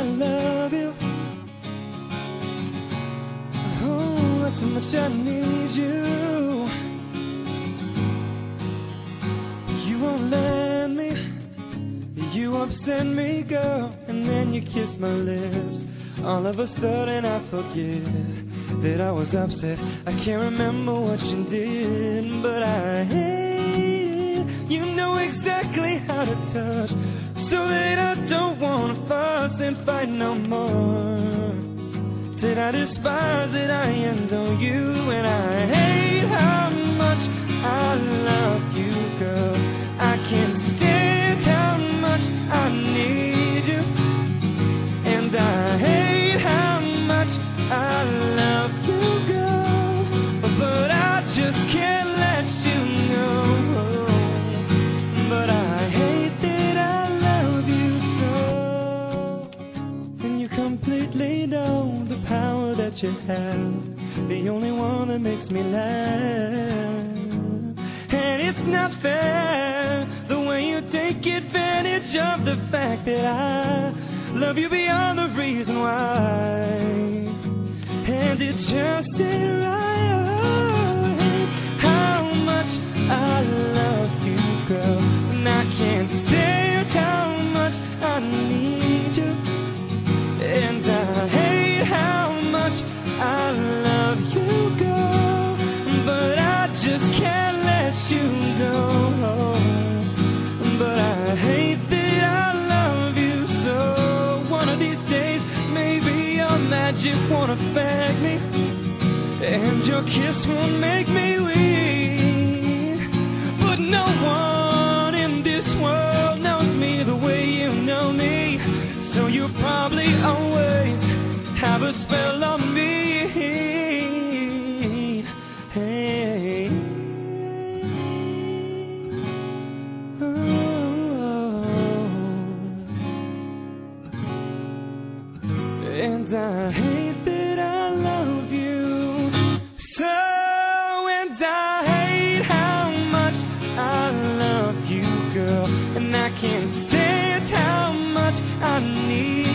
I love you. Oh, that's how much I need you. You won't let me, you upset me, girl. And then you kiss my lips. All of a sudden, I forget that I was upset. I can't remember what you did, but I hate. You know exactly how to touch so that I don't fuss and fight no more. Did I despise that I end on you, and I you have. The only one that makes me laugh. And it's not fair the way you take advantage of the fact that I love you beyond the reason why. And it just ain't right I love you, girl. But I just can't let you go. But I hate that I love you so. One of these days, maybe your magic won't affect me. And your kiss won't make me weak. and I hate that I love you so, and I hate how much I love you, girl, and I can't say it how much I need.